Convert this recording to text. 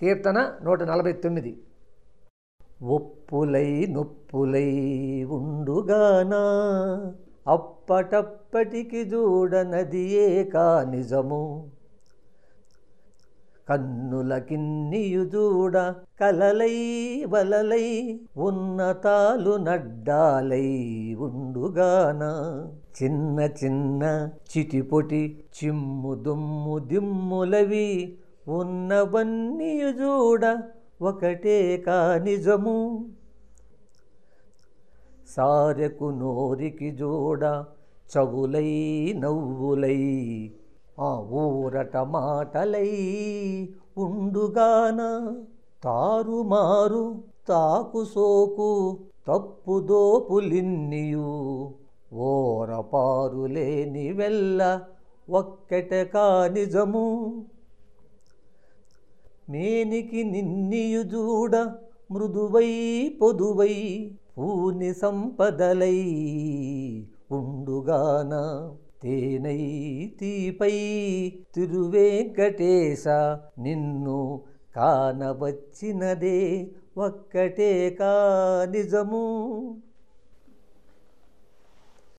కీర్తన నూట నలభై తొమ్మిది. ఒప్పులై నొప్పులై ఉండుగానా అప్పటప్పటికి చూడనదియే కా నిజము. కన్నులకిన్నియు చూడ కలలై వలలై ఉన్నతాలు నడ్డాలై ఉండుగానా. చిన్న చిన్న చిటిపొటి చిమ్ము దుమ్ము దిమ్ములవి ఉన్నవన్నీయు చూడ ఒకటే కా నిజము. సారెకు నోరికి జోడ చవులై నవ్వులై ఆ ఊరట మాటలై ఉండుగాన తారుమారు తాకు సోకు తప్పుదోపులిన్నియు ఓరపారులేని వెళ్ళ ఒక్కటే కా నిజము. మేనికి నిన్నియు చూడ మృదువై పొదువై పూని సంపదలై ఉండుగాన తేనై తీపై తిరువేంకటేశ నిన్ను కానవచ్చినదే ఒక్కటే కా నిజము.